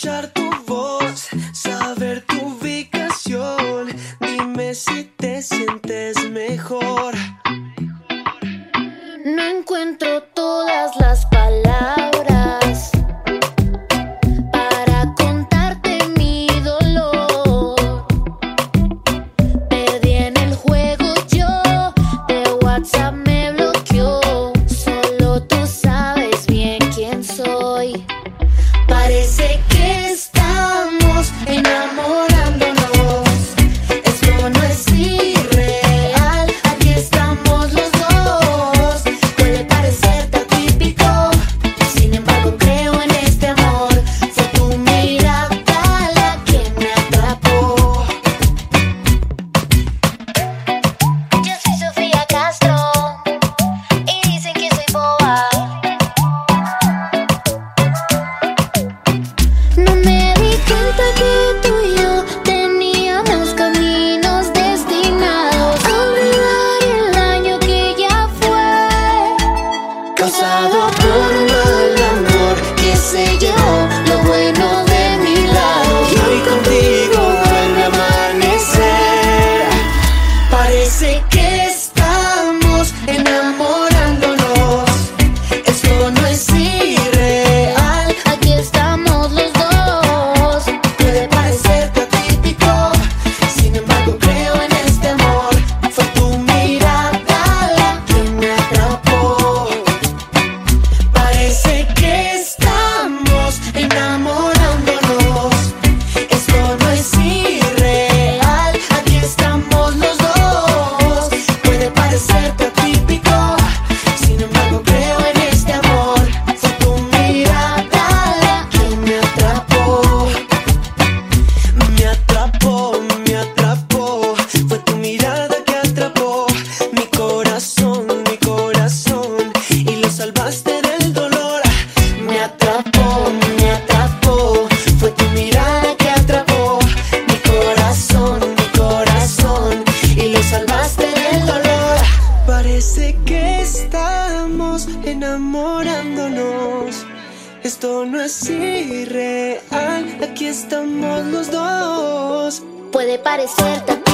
escuchar tu voz, saber tu ubicación. Dime si te sientes mejor. No encuentro todas las palabras. para contarte mi dolor. Perdí en el juego yo, de WhatsApp me bloqueó. Solo tú sabes bien quién soy. Parece que Sé que estamos enamorados. Esto no es irreal, aquí estamos los dos. Puede parecerte